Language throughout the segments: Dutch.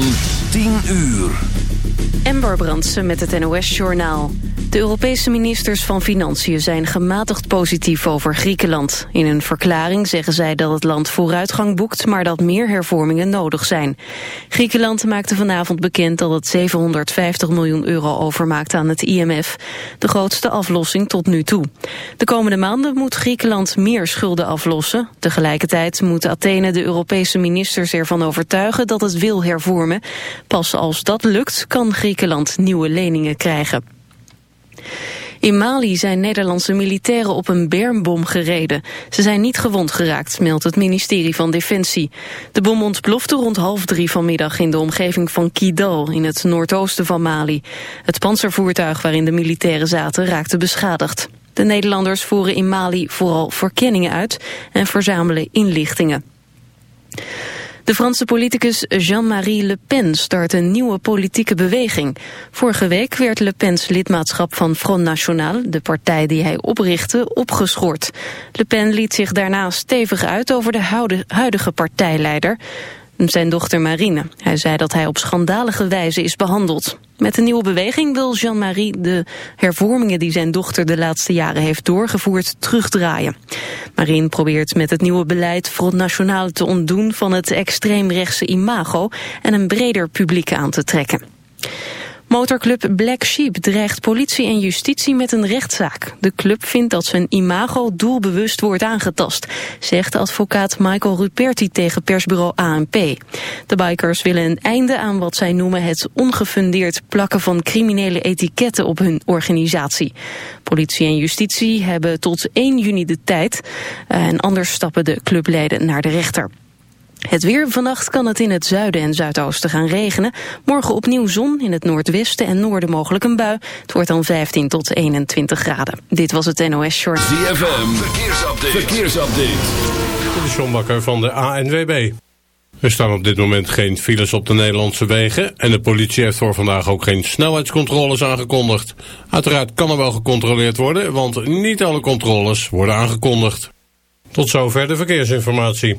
van 10 uur. Ember Brandsen met het NOS-journaal. De Europese ministers van Financiën zijn gematigd positief over Griekenland. In een verklaring zeggen zij dat het land vooruitgang boekt... maar dat meer hervormingen nodig zijn. Griekenland maakte vanavond bekend dat het 750 miljoen euro overmaakt aan het IMF. De grootste aflossing tot nu toe. De komende maanden moet Griekenland meer schulden aflossen. Tegelijkertijd moet Athene de Europese ministers ervan overtuigen... dat het wil hervormen. Pas als dat lukt kan Griekenland nieuwe leningen krijgen. In Mali zijn Nederlandse militairen op een bermbom gereden. Ze zijn niet gewond geraakt, meldt het ministerie van Defensie. De bom ontplofte rond half drie vanmiddag in de omgeving van Kidal, in het noordoosten van Mali. Het panzervoertuig waarin de militairen zaten raakte beschadigd. De Nederlanders voeren in Mali vooral verkenningen uit en verzamelen inlichtingen. De Franse politicus Jean-Marie Le Pen start een nieuwe politieke beweging. Vorige week werd Le Pen's lidmaatschap van Front National, de partij die hij oprichtte, opgeschort. Le Pen liet zich daarna stevig uit over de huidige partijleider zijn dochter Marine. Hij zei dat hij op schandalige wijze is behandeld. Met de nieuwe beweging wil Jean-Marie de hervormingen die zijn dochter de laatste jaren heeft doorgevoerd terugdraaien. Marine probeert met het nieuwe beleid Front National te ontdoen van het extreemrechtse imago en een breder publiek aan te trekken. Motorclub Black Sheep dreigt politie en justitie met een rechtszaak. De club vindt dat zijn imago doelbewust wordt aangetast, zegt advocaat Michael Ruperti tegen persbureau ANP. De bikers willen een einde aan wat zij noemen het ongefundeerd plakken van criminele etiketten op hun organisatie. Politie en justitie hebben tot 1 juni de tijd en anders stappen de clubleden naar de rechter. Het weer. Vannacht kan het in het zuiden en zuidoosten gaan regenen. Morgen opnieuw zon, in het noordwesten en noorden mogelijk een bui. Het wordt dan 15 tot 21 graden. Dit was het NOS Short. ZFM, verkeersupdate. verkeersupdate. De Sjombakker van de ANWB. Er staan op dit moment geen files op de Nederlandse wegen... en de politie heeft voor vandaag ook geen snelheidscontroles aangekondigd. Uiteraard kan er wel gecontroleerd worden... want niet alle controles worden aangekondigd. Tot zover de verkeersinformatie.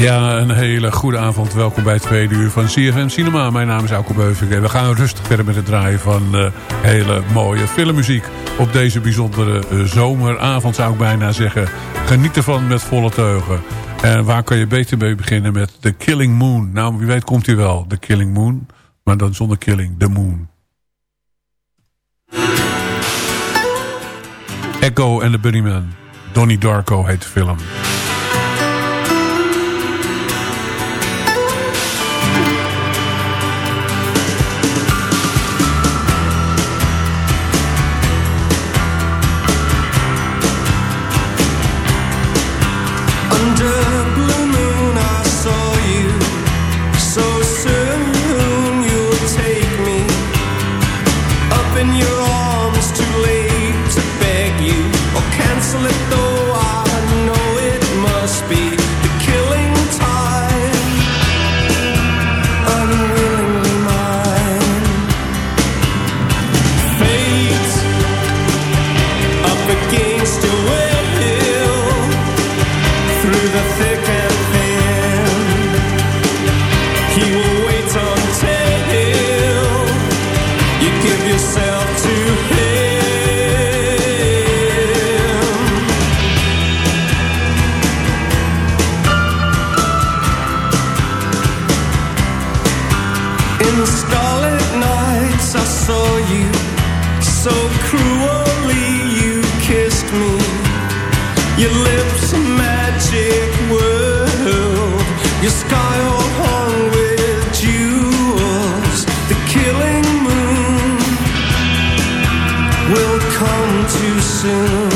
Ja, een hele goede avond. Welkom bij het tweede uur van CFM Cinema. Mijn naam is Alko Beuving en we gaan rustig verder met het draaien van uh, hele mooie filmmuziek. Op deze bijzondere uh, zomeravond zou ik bijna zeggen. Geniet ervan met volle teugen. En waar kan je beter mee beginnen met The Killing Moon? Nou, wie weet komt hij wel. The Killing Moon, maar dan zonder killing, The Moon. Echo en the Bunnyman. Donnie Darko heet de film. slipped door soon.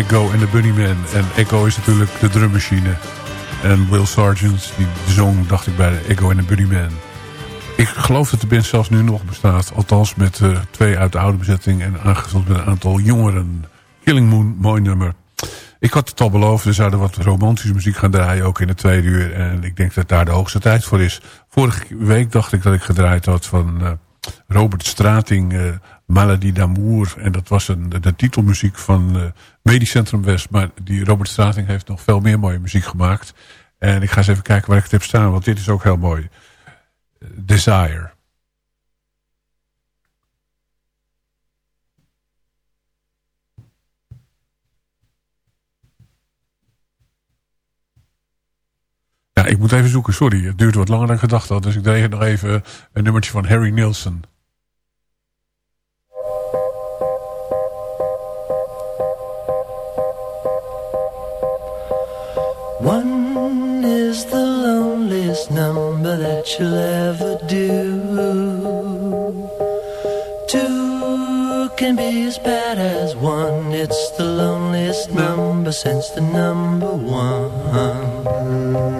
Echo en de Bunnyman. En Echo is natuurlijk de drummachine. En Will Sargent, die zong, dacht ik, bij Echo en de Bunnyman. Ik geloof dat de band zelfs nu nog bestaat. Althans met uh, twee uit de oude bezetting en aangevuld met een aantal jongeren. Killing Moon, mooi nummer. Ik had het al beloofd, we zouden wat romantische muziek gaan draaien, ook in de tweede uur. En ik denk dat daar de hoogste tijd voor is. Vorige week dacht ik dat ik gedraaid had van uh, Robert Strating, uh, Maladie d'Amour. En dat was een, de, titelmuziek van uh, Medisch Centrum West. Maar die Robert Strating heeft nog veel meer mooie muziek gemaakt. En ik ga eens even kijken waar ik het heb staan. Want dit is ook heel mooi. Desire. Ik moet even zoeken, sorry. Het duurt wat langer dan ik gedacht had. Dus ik deed nog even een nummertje van Harry Nilsson. One is the loneliest number that you'll ever do. Two can be as bad as one. It's the loneliest number since the number one.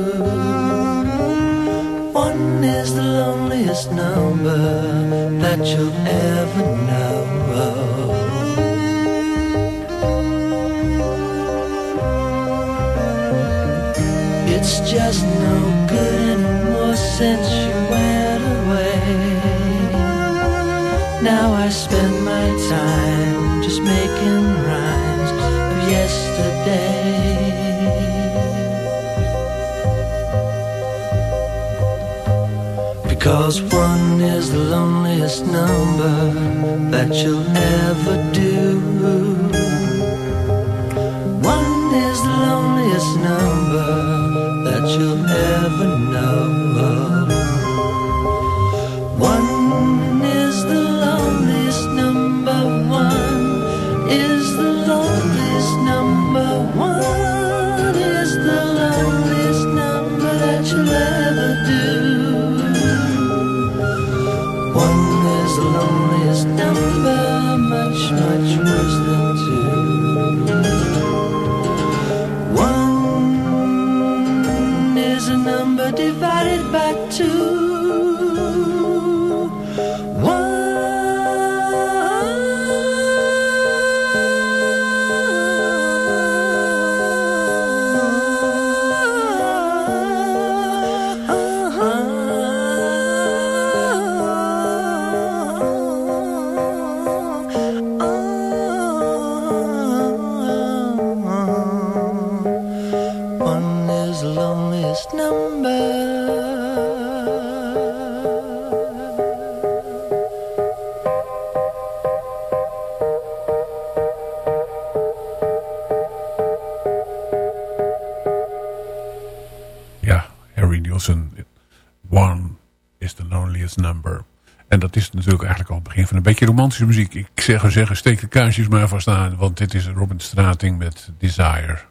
One is the loneliest number that you'll ever know. It's just no good anymore since you went away. Now I spend my time just making rhymes of yesterday. Because one is the loneliest number that you'll ever do. One is the loneliest number that you'll ever know. Romantische muziek. Ik zeg zeggen, steek de kaarsjes maar vast aan. Want dit is Robin Strating met Desire.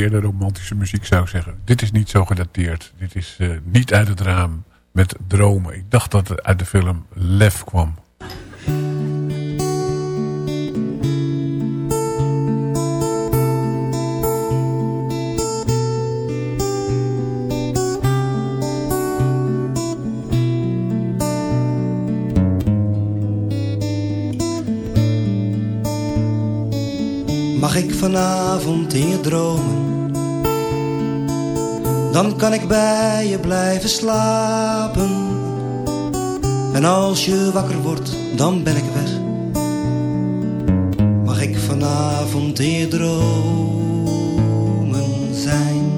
Gedateerde romantische muziek zou ik zeggen. Dit is niet zo gedateerd. Dit is uh, niet uit het raam met dromen. Ik dacht dat het uit de film Lef kwam. Mag ik vanavond in je dromen? Dan kan ik bij je blijven slapen. En als je wakker wordt, dan ben ik weg. Mag ik vanavond in je dromen zijn?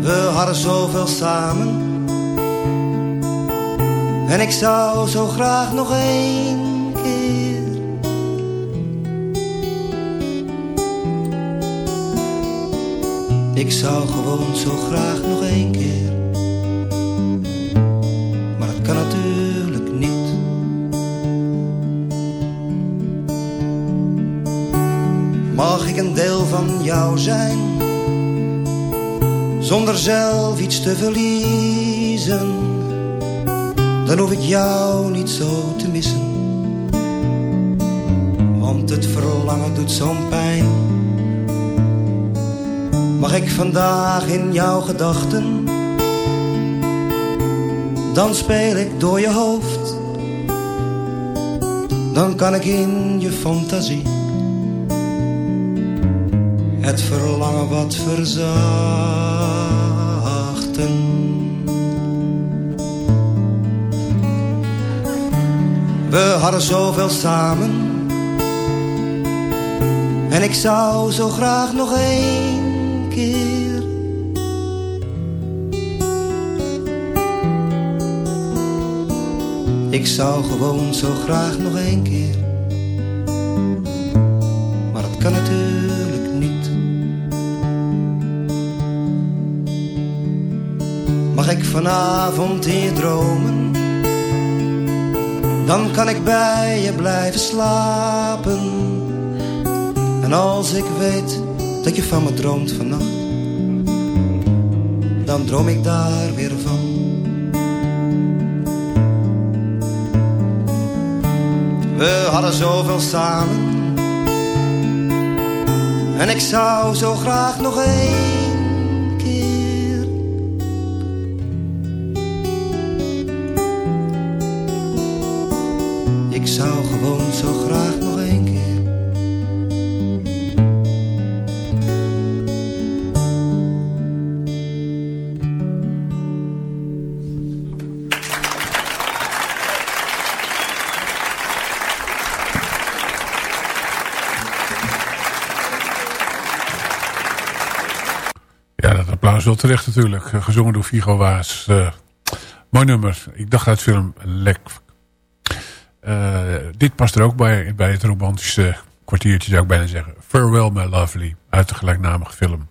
We hadden zoveel samen. En ik zou zo graag nog één Ik zou gewoon zo graag nog één keer. Maar dat kan natuurlijk niet. mag ik een deel van jou zijn, zonder zelf iets te verliezen, dan hoef ik jou niet zo te missen. Want het verlangen doet zo'n pijn. Mag ik vandaag in jouw gedachten, dan speel ik door je hoofd. Dan kan ik in je fantasie het verlangen wat verzachten. We hadden zoveel samen en ik zou zo graag nog één Ik zou gewoon zo graag nog één keer. Maar dat kan natuurlijk niet. Mag ik vanavond je dromen? Dan kan ik bij je blijven slapen. En als ik weet dat je van me droomt vannacht, dan droom ik daar weer van. We hadden zoveel samen. En ik zou zo graag nog één keer. Ik zou gewoon wel terecht natuurlijk. Eh, Gezongen door Vigo Waas. Eh, mooi nummer. Ik dacht uit film Lek. Eh, dit past er ook bij, bij het romantische kwartiertje zou ik bijna zeggen. Farewell My Lovely. Uit de gelijknamige film.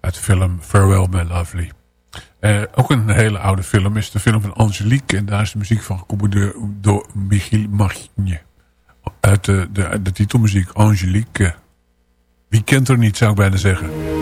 Uit de film Farewell My Lovely. Eh, ook een hele oude film is de film van Angelique. En daar is de muziek van gecomponeerd door Michiel Margne. Uit de, de, de titelmuziek Angelique. Wie kent er niet, zou ik bijna zeggen.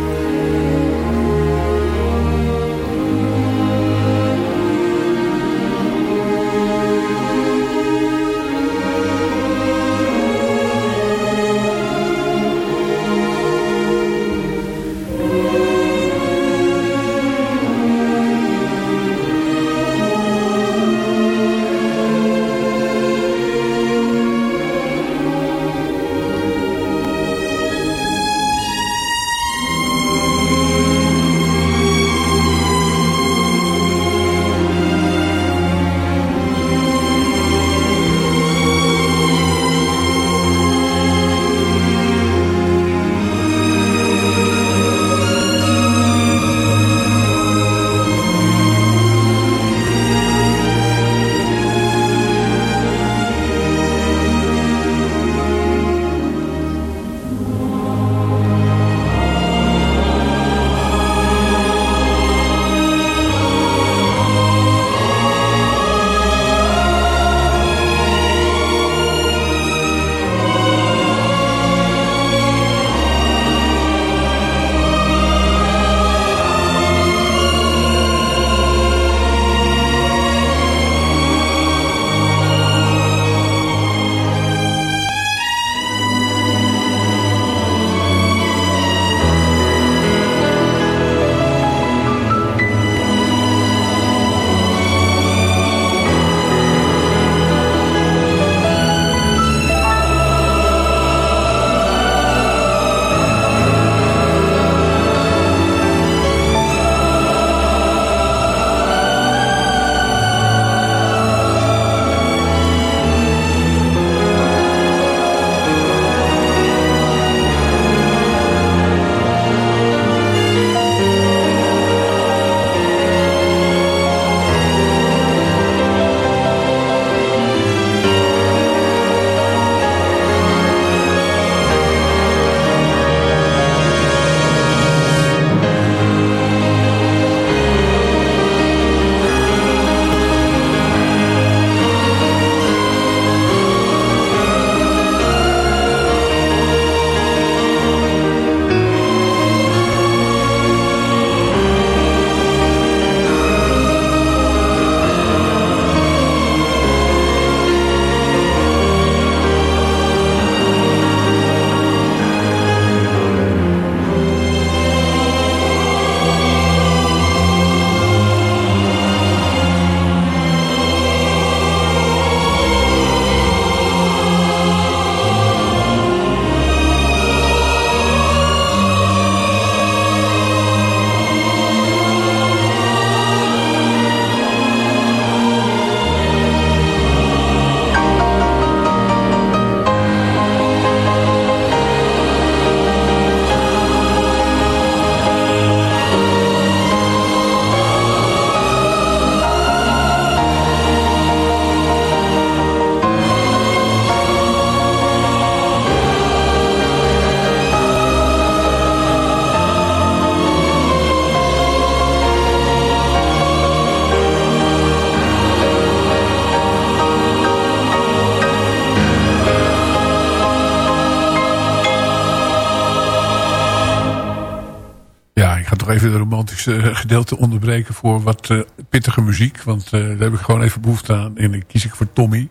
Even de romantische eh, gedeelte onderbreken voor wat uh, pittige muziek. Want uh, daar heb ik gewoon even behoefte aan. En dan kies ik voor Tommy.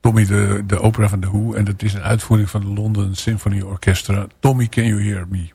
Tommy, de, de opera van The Who. En dat is een uitvoering van de London Symphony Orchestra. Tommy, can you hear me?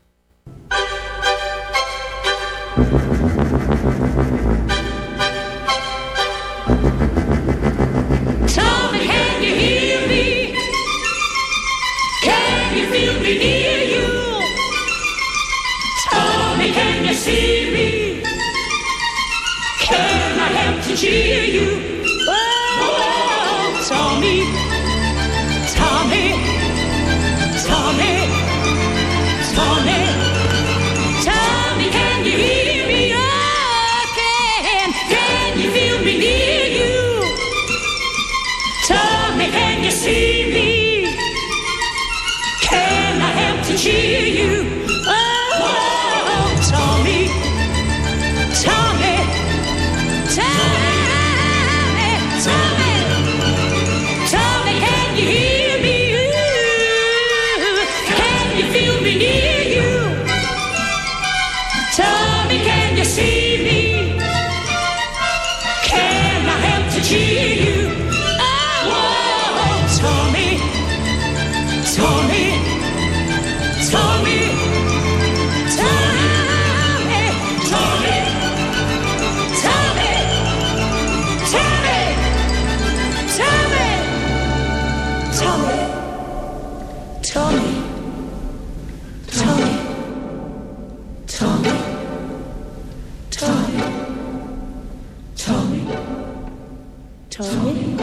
Tommy,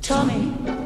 Tommy,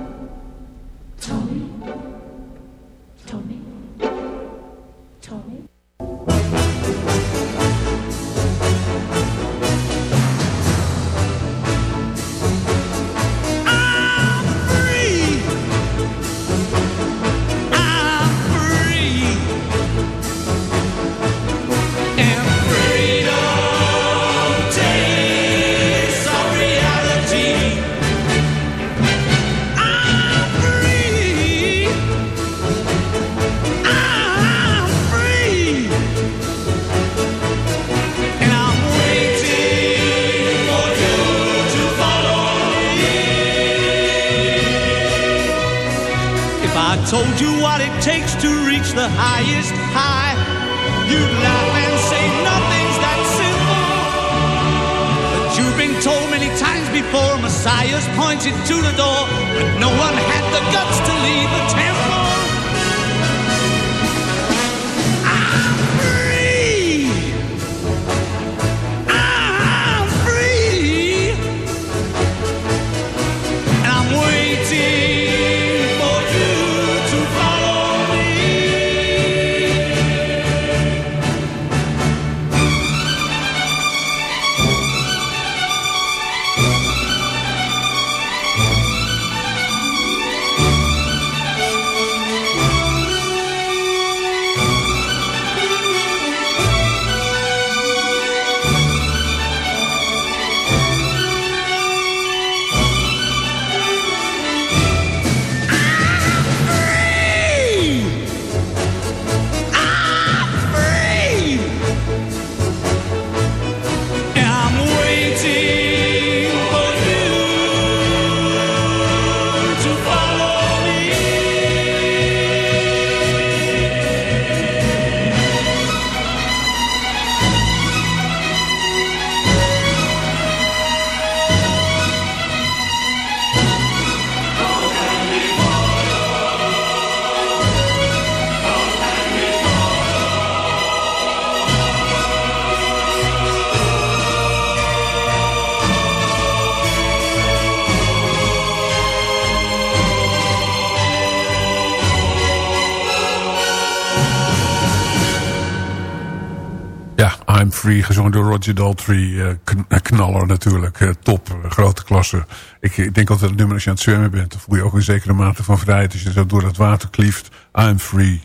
Door Roger Daltrey. eh, eh, knaller natuurlijk, eh, top, grote klasse. Ik, denk altijd het nummer als je aan het zwemmen bent... dan voel je ook een zekere mate van vrijheid... als je zo door het water klieft. I'm Free.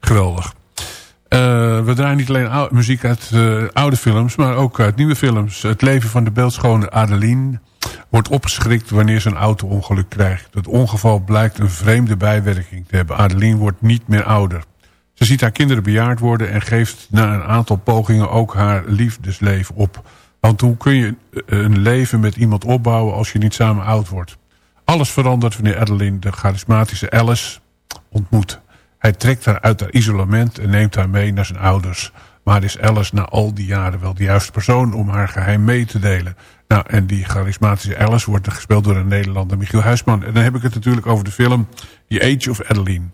Geweldig. We draaien niet alleen muziek uit oude films... maar ook uit nieuwe films. Het leven van de beeldschone Adeline... wordt opgeschrikt wanneer ze een auto-ongeluk krijgt. Het ongeval blijkt een vreemde bijwerking te hebben. Adeline wordt niet meer ouder. Ze ziet haar kinderen bejaard worden en geeft na een aantal pogingen ook haar liefdesleven op. Want hoe kun je een leven met iemand opbouwen als je niet samen oud wordt? Alles verandert wanneer Adeline de charismatische Alice ontmoet. Hij trekt haar uit haar isolement en neemt haar mee naar zijn ouders. Maar is Alice na al die jaren wel de juiste persoon om haar geheim mee te delen? Nou, en die charismatische Alice wordt gespeeld door een Nederlander, Michiel Huisman. En dan heb ik het natuurlijk over de film The Age of Adeline.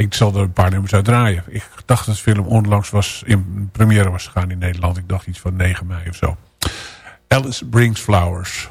Ik zal er een paar nummers uit draaien. Ik dacht dat de film onlangs was, in première was gegaan in Nederland. Ik dacht iets van 9 mei of zo. Alice Brings Flowers.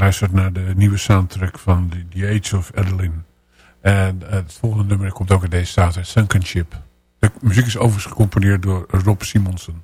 Luistert naar de nieuwe soundtrack van The, Age of Adeline. En het volgende nummer komt ook in deze staat, Sunken Ship. De muziek is overigens gecomponeerd door Rob Simonsen.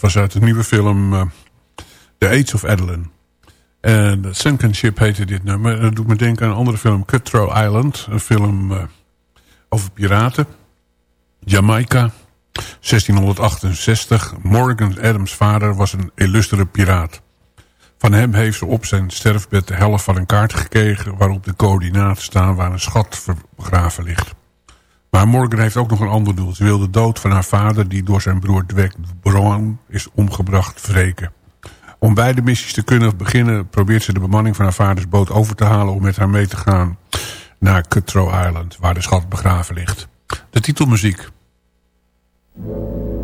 Was uit de nieuwe film uh, The Age of Adeline. En Sunken Ship heette dit nummer. Dat doet me denken aan een andere film, Cutthroat Island. Een film uh, over piraten. Jamaica, 1668. Morgan Adams' vader was een illustere piraat. Van hem heeft ze op zijn sterfbed de helft van een kaart gekregen... waarop de coördinaten staan waar een schat begraven ligt. Maar Morgan heeft ook nog een ander doel. Ze wil de dood van haar vader, die door zijn broer Dweck Brown is omgebracht, wreken. Om beide missies te kunnen beginnen probeert ze de bemanning van haar vaders boot over te halen... om met haar mee te gaan naar Cutthroat Island, waar de schat begraven ligt. De titelmuziek. muziek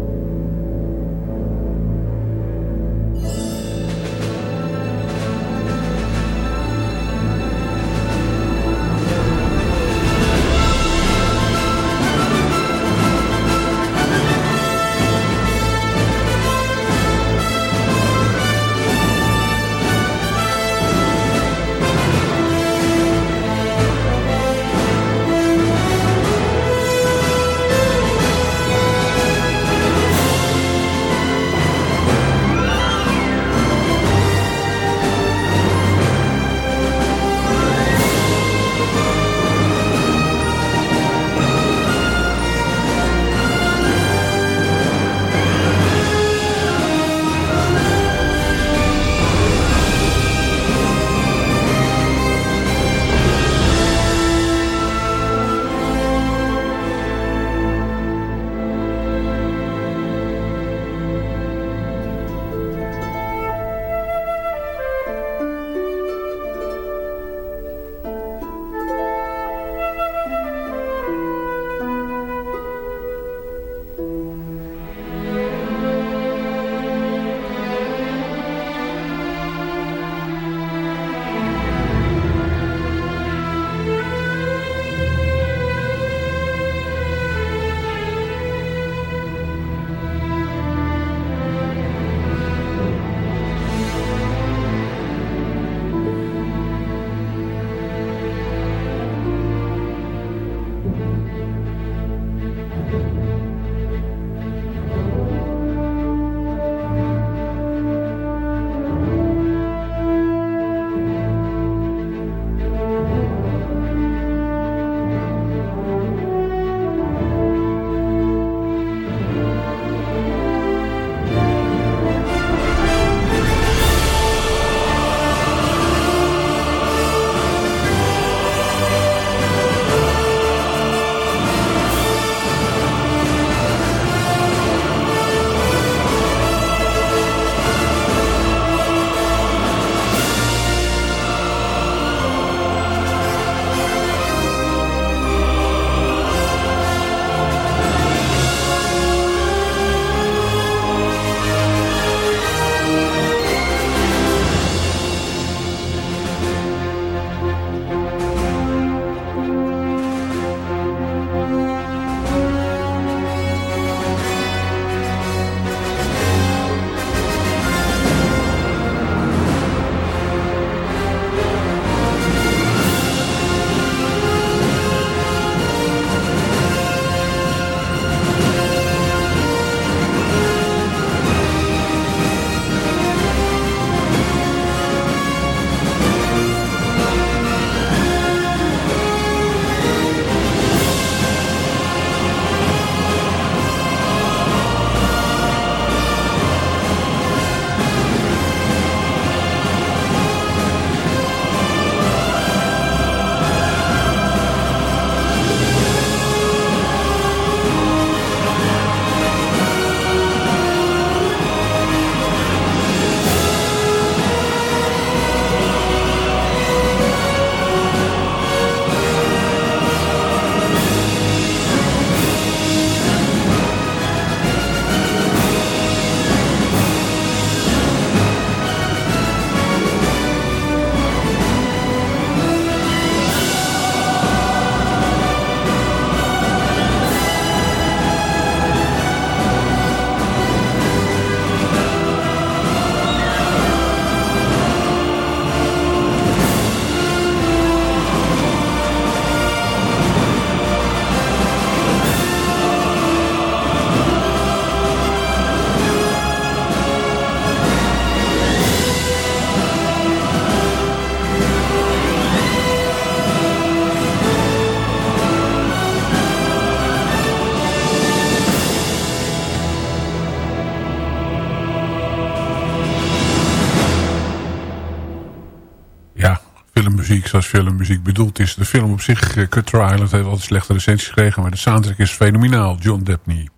zoals filmmuziek bedoeld is. De film op zich, uh, Cutter Island, heeft altijd slechte recensies gekregen. Maar de soundtrack is fenomenaal. John Debney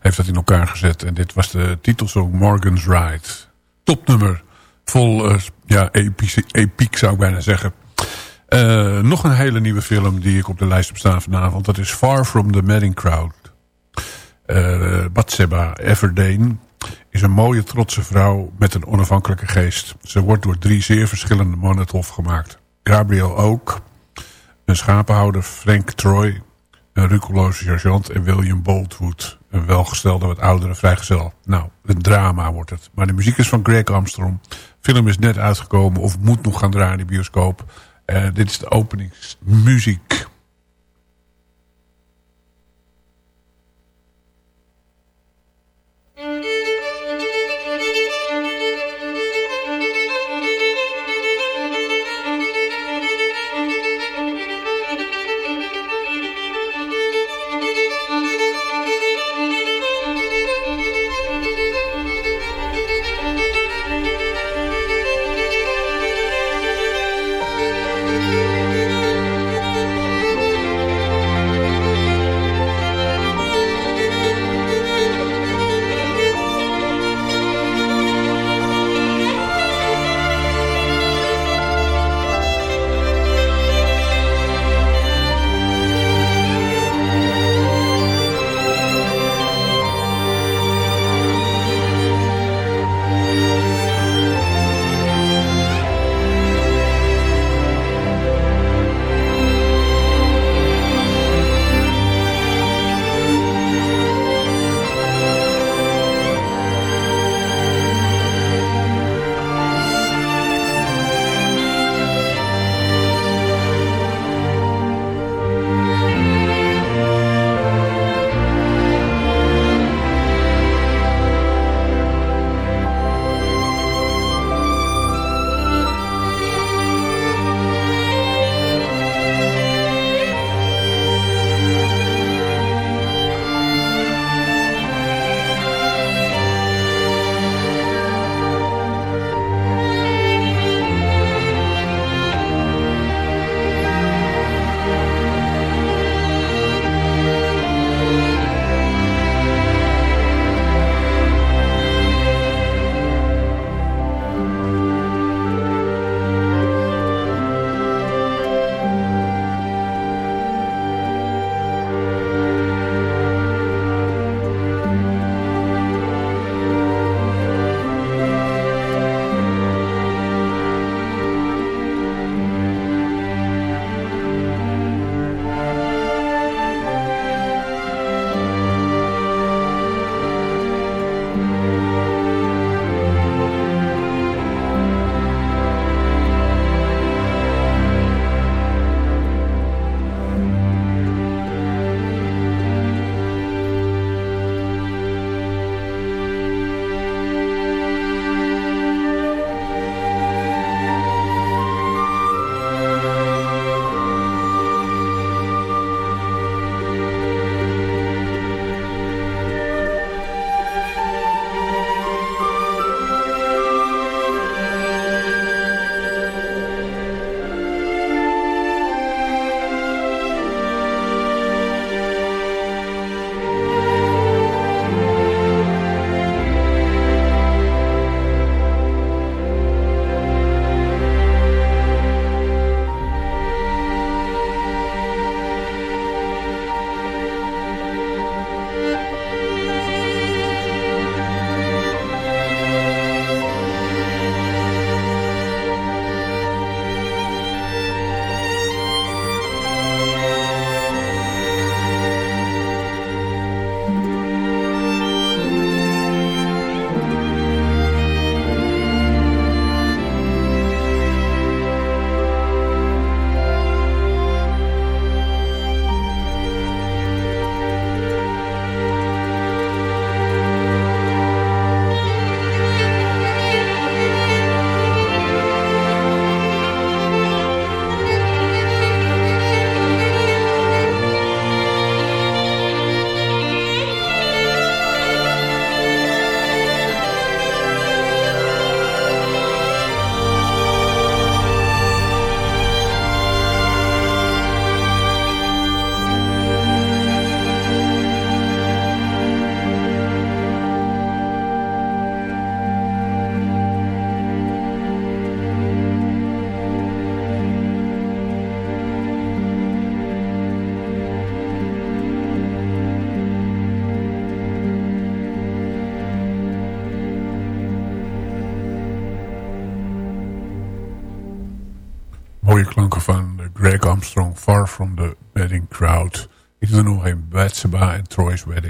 heeft dat in elkaar gezet. En dit was de titelsong Morgan's Ride. Topnummer. Vol, uh, ja, epiek zou ik bijna zeggen. Uh, nog een hele nieuwe film die ik op de lijst heb staan vanavond. Dat is Far From The Madding Crowd. Uh, Batseba Everdeen is een mooie trotse vrouw met een onafhankelijke geest. Ze wordt door drie zeer verschillende mannen gemaakt. Gabriel Ook, een schapenhouder Frank Troy, een rukeloze sergeant en William Boltwood, een welgestelde wat oudere vrijgezel. Nou, een drama wordt het. Maar de muziek is van Greg Armstrong. Film is net uitgekomen of moet nog gaan draaien in de bioscoop. Uh, dit is de openingsmuziek. Troy's Wedding.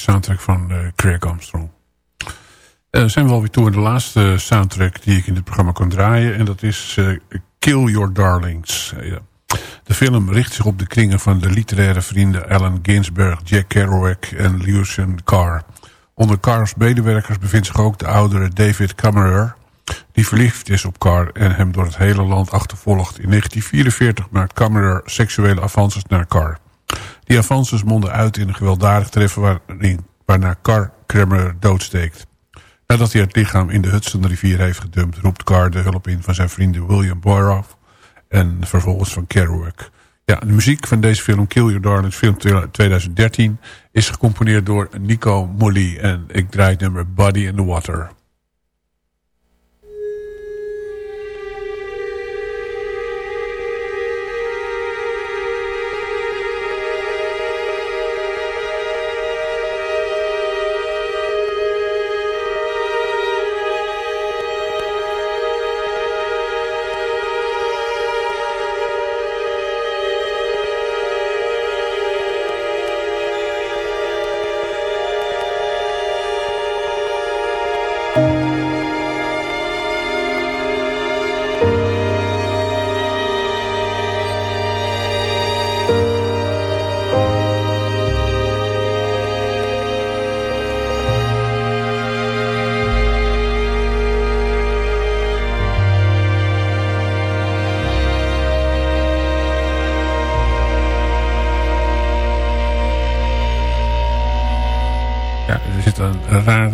Soundtrack van uh, Craig Armstrong. Uh, zijn we alweer toe aan de laatste soundtrack die ik in dit programma kan draaien. En dat is Kill Your Darlings. De film richt zich op de kringen van de literaire vrienden Allen Ginsberg, Jack Kerouac en Lucian Carr. Onder Carrs medewerkers bevindt zich ook de oudere David Kammerer... die verliefd is op Carr en hem door het hele land achtervolgt. In 1944 maakt Kammerer seksuele avances naar Carr. Die avances monden uit in een gewelddadig treffen waarin, waarna Carr Kremmer doodsteekt. Nadat hij het lichaam in de Hudsonrivier heeft gedumpt... roept Carr de hulp in van zijn vrienden William Boyroff en vervolgens van Kerouac. Ja, de muziek van deze film, Kill Your Darlings, film 2013... is gecomponeerd door Nico Molly en ik draai het nummer Body in the Water.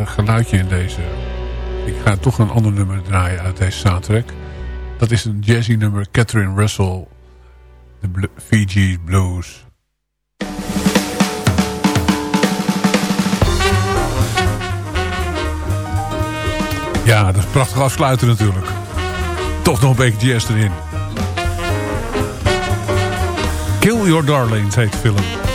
Geluidje in deze ik ga toch een ander nummer draaien uit deze soundtrack. Dat is een jazzy nummer, Catherine Russell, de Fiji Blues. Ja, dat is prachtig afsluiten natuurlijk. Toch nog een beetje jazz erin. Kill Your Darlings heet de film.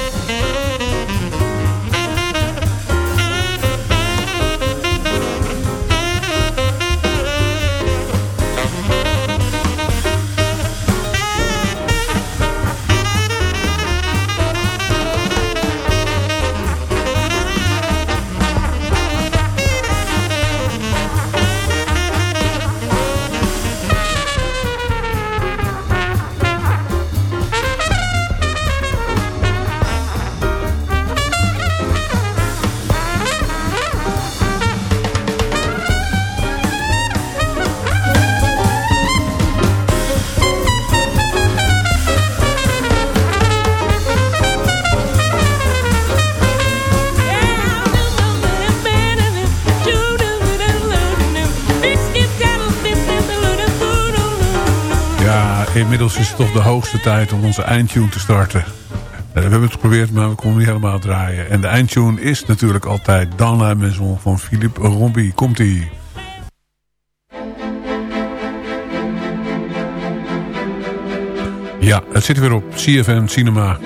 Is het toch de hoogste tijd om onze eindtune te starten. Eh, we hebben het geprobeerd, maar we konden niet helemaal draaien. En de eindtune is natuurlijk altijd Dans la Maison van Philippe Rombie. Komt-ie. Ja, het zit weer op CFM Cinema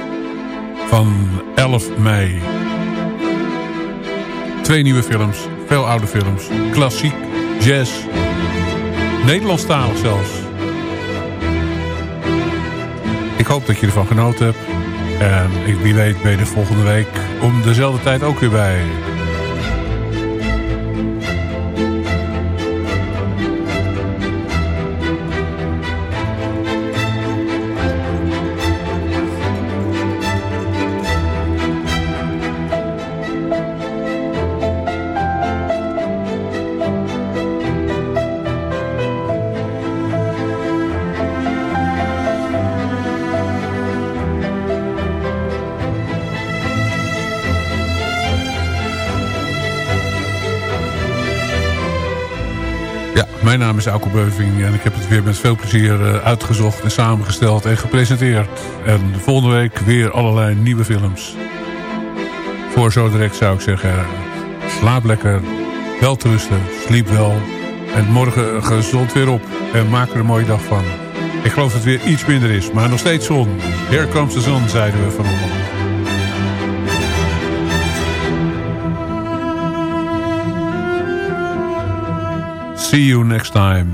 van 11 mei. Twee nieuwe films, veel oude films, klassiek, jazz, Nederlandstalig zelfs. Ik hoop dat je ervan genoten hebt. En ik, wie weet ben je de volgende week om dezelfde tijd ook weer bij. Naam is Auke Beuving en ik heb het weer met veel plezier eh, uitgezocht en samengesteld en gepresenteerd. En volgende week weer allerlei nieuwe films. Voor zo direct zou ik zeggen, slaap lekker, wel te rusten, sliep wel. En morgen gezond weer op en maak er een mooie dag van. Ik geloof dat het weer iets minder is, maar nog steeds zon. Here comes the zon, zeiden we vanochtend. See you next time.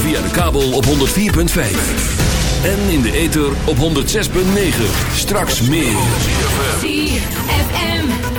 Via de kabel op 104.5. En in de ether op 106.9. Straks meer.